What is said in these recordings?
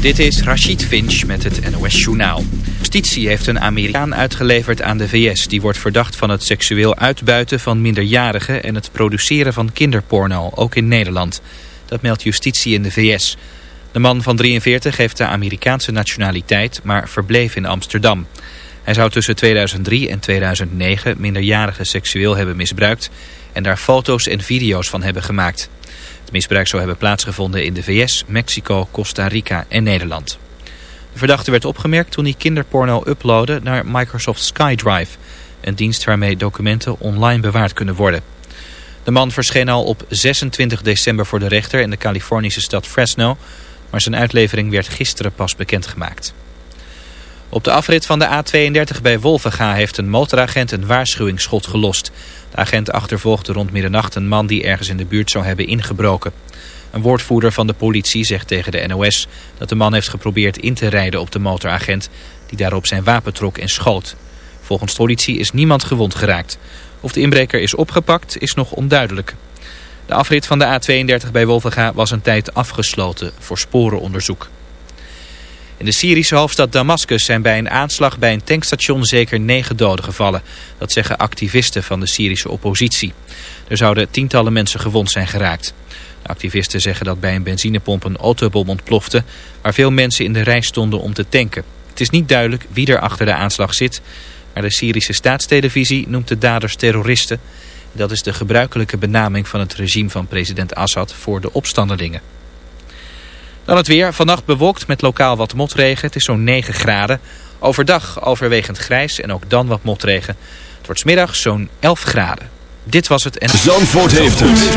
Dit is Rachid Finch met het NOS Journaal. Justitie heeft een Amerikaan uitgeleverd aan de VS. Die wordt verdacht van het seksueel uitbuiten van minderjarigen... en het produceren van kinderporno, ook in Nederland. Dat meldt justitie in de VS. De man van 43 heeft de Amerikaanse nationaliteit... maar verbleef in Amsterdam. Hij zou tussen 2003 en 2009 minderjarigen seksueel hebben misbruikt... en daar foto's en video's van hebben gemaakt misbruik zou hebben plaatsgevonden in de VS, Mexico, Costa Rica en Nederland. De verdachte werd opgemerkt toen hij kinderporno uploadde naar Microsoft SkyDrive, een dienst waarmee documenten online bewaard kunnen worden. De man verscheen al op 26 december voor de rechter in de Californische stad Fresno, maar zijn uitlevering werd gisteren pas bekendgemaakt. Op de afrit van de A32 bij Wolvenga heeft een motoragent een waarschuwingsschot gelost. De agent achtervolgde rond middernacht een man die ergens in de buurt zou hebben ingebroken. Een woordvoerder van de politie zegt tegen de NOS dat de man heeft geprobeerd in te rijden op de motoragent... die daarop zijn wapen trok en schoot. Volgens politie is niemand gewond geraakt. Of de inbreker is opgepakt is nog onduidelijk. De afrit van de A32 bij Wolvenga was een tijd afgesloten voor sporenonderzoek. In de Syrische hoofdstad Damascus zijn bij een aanslag bij een tankstation zeker negen doden gevallen. Dat zeggen activisten van de Syrische oppositie. Er zouden tientallen mensen gewond zijn geraakt. De activisten zeggen dat bij een benzinepomp een autobom ontplofte... waar veel mensen in de rij stonden om te tanken. Het is niet duidelijk wie er achter de aanslag zit... maar de Syrische staatstelevisie noemt de daders terroristen. Dat is de gebruikelijke benaming van het regime van president Assad voor de opstandelingen. Dan het weer. Vannacht bewolkt met lokaal wat motregen. Het is zo'n 9 graden. Overdag overwegend grijs en ook dan wat motregen. Het wordt smiddag zo'n 11 graden. Dit was het en... Zandvoort heeft het.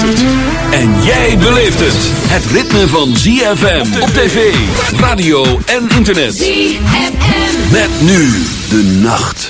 En jij beleeft het. Het ritme van ZFM op tv, radio en internet. ZFM. Met nu de nacht.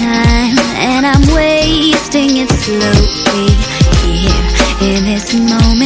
time and I'm wasting it slowly here in this moment.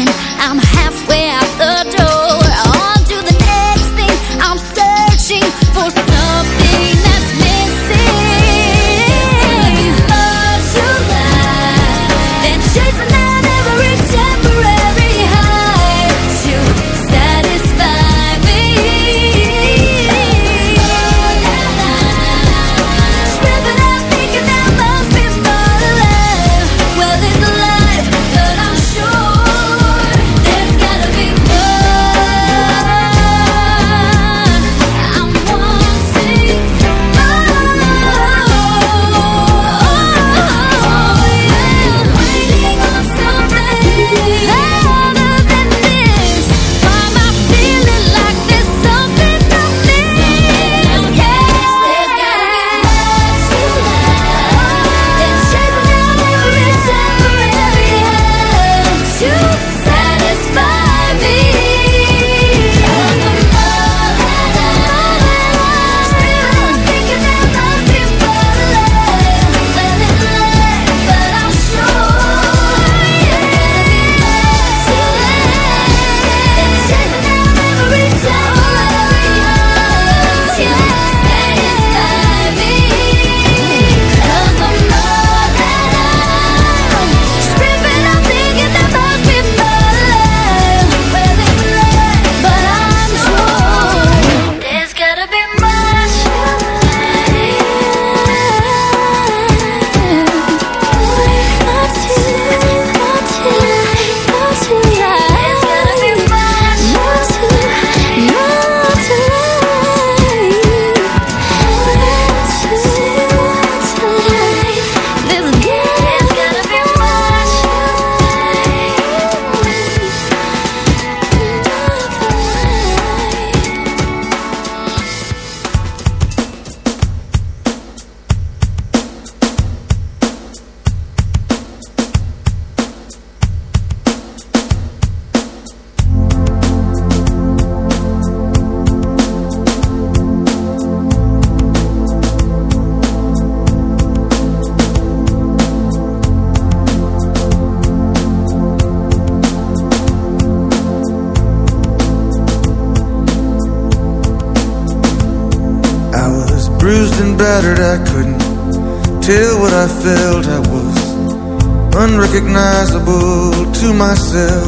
myself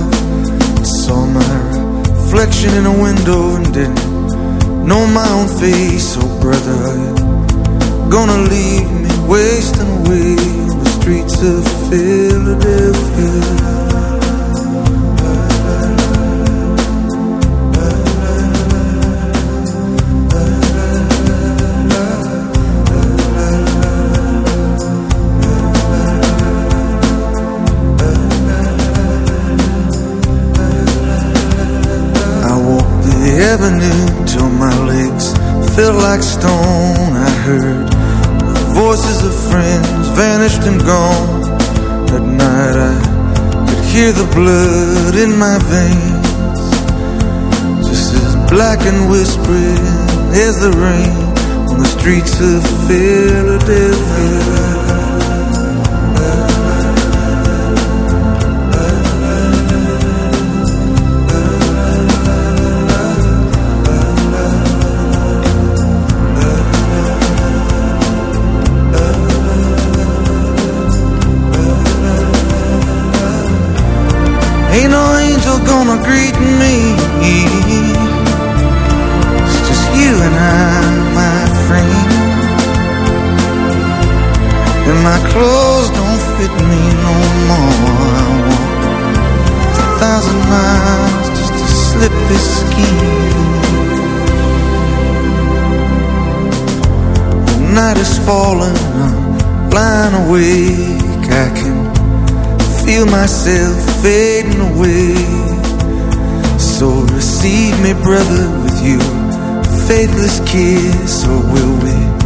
Black and whispering as the rain on the streets of Philadelphia. Ain't no angel gonna greet me fit me no more. I walk a thousand miles just to slip this skin. The night is falling, I'm lying awake. I can feel myself fading away. So receive me, brother, with you faithless kiss, or will we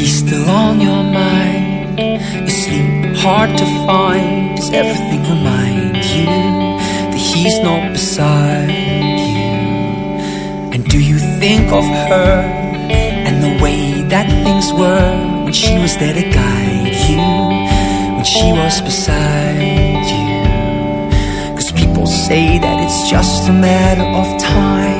Is he still on your mind? Is sleep hard to find? Does everything remind you that he's not beside you? And do you think of her and the way that things were when she was there to guide you? When she was beside you? Cause people say that it's just a matter of time.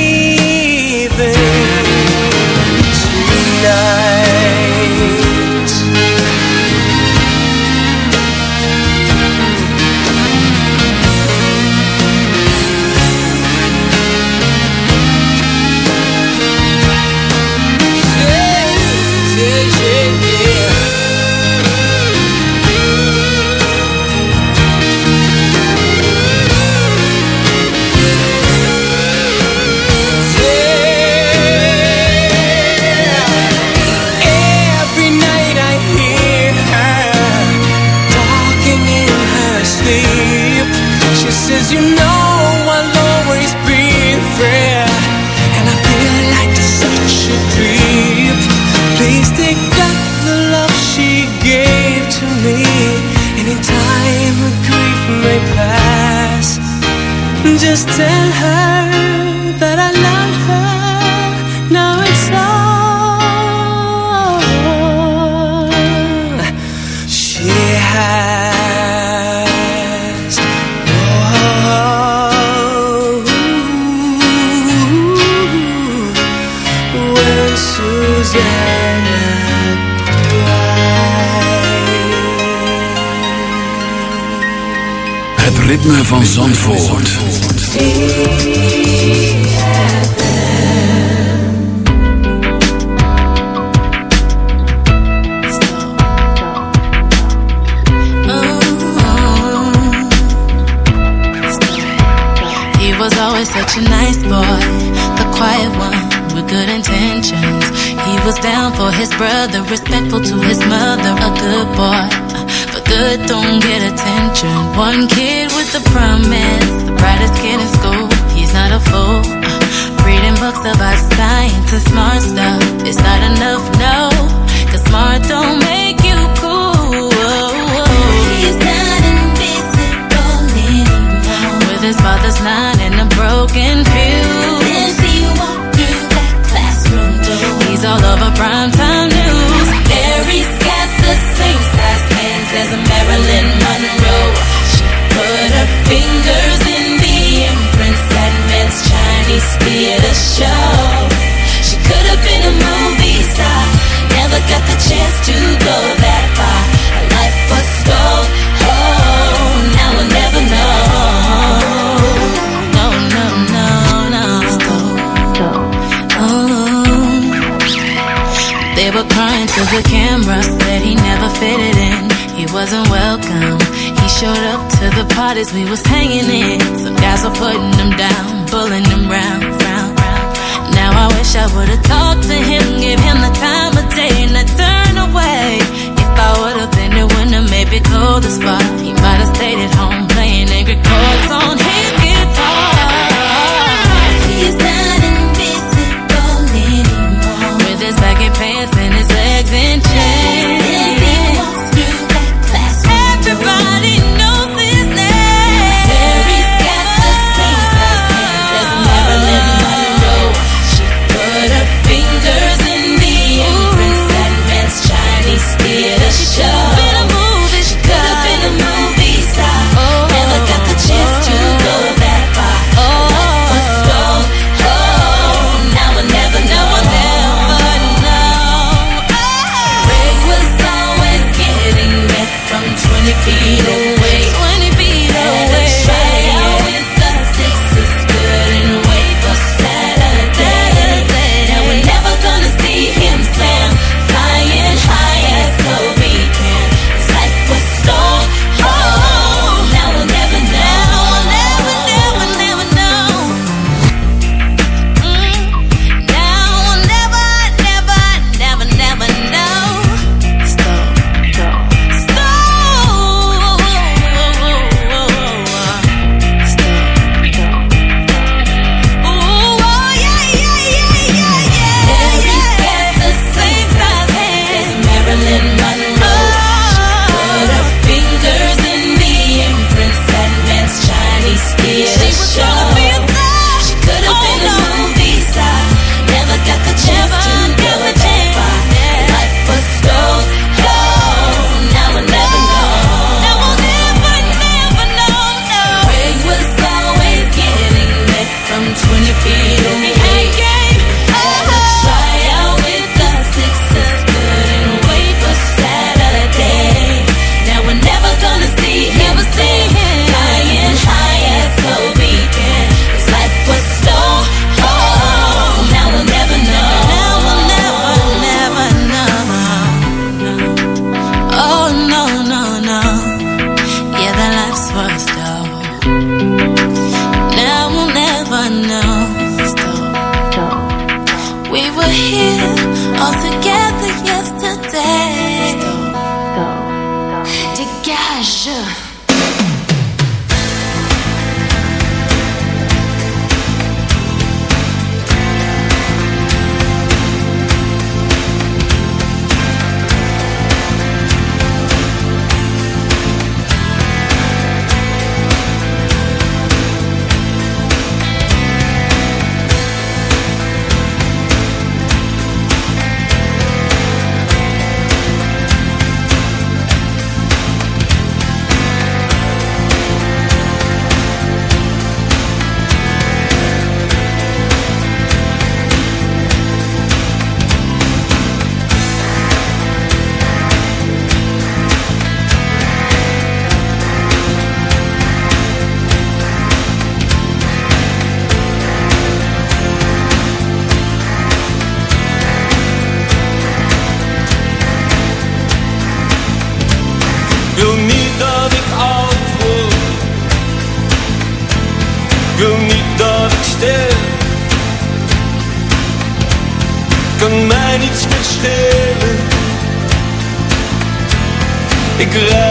You know I'll always be and I feel like such a creep. Please take back the love she gave to me. Anytime her grief may pass, just tell her van Zandvoort. He was always such a nice boy, the quiet one with good intentions. He was down for his brother, respectful to his mother, a good boy. But good don't get attention. One kid a promise, the brightest kid in school. He's not a fool. Reading books about science and smart stuff. It's not enough, no. Cause smart don't make you cool. He's not invisible anymore. With his father's nine and a broken fuse. Since he walked through that classroom door. He's all over primetime news. Mary's got the same size hands as a Marilyn Monroe put her fingers in the man's Chinese theater show. She could have been a movie star, never got the chance to go that far. Life was oh, now we'll never know. No, no, no, no. Oh, they were crying to the cameras that he never fitted in. He wasn't welcome. He showed up parties we was hanging in. Some guys were putting them down, pulling them round, round, round. Now I wish I would've talked to him, give him the time of day, and I turned away. If I would've been there when the maybe cold as fuck, he might've stayed at home playing angry chords on him. Ik ruik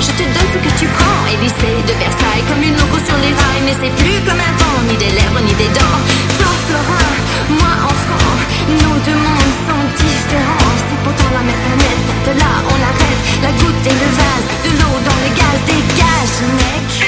je te donne ce que tu prends. Élysée de Versailles, comme une loco sur les rails, mais c'est plus comme avant, ni des lèvres, ni des dents. Toi, Florin, moi, enfant, nos deux mondes sont différents. C'est pourtant la même planète, de là, on arrête. La goutte et le vase, de l'eau dans le gaz, dégage, mec.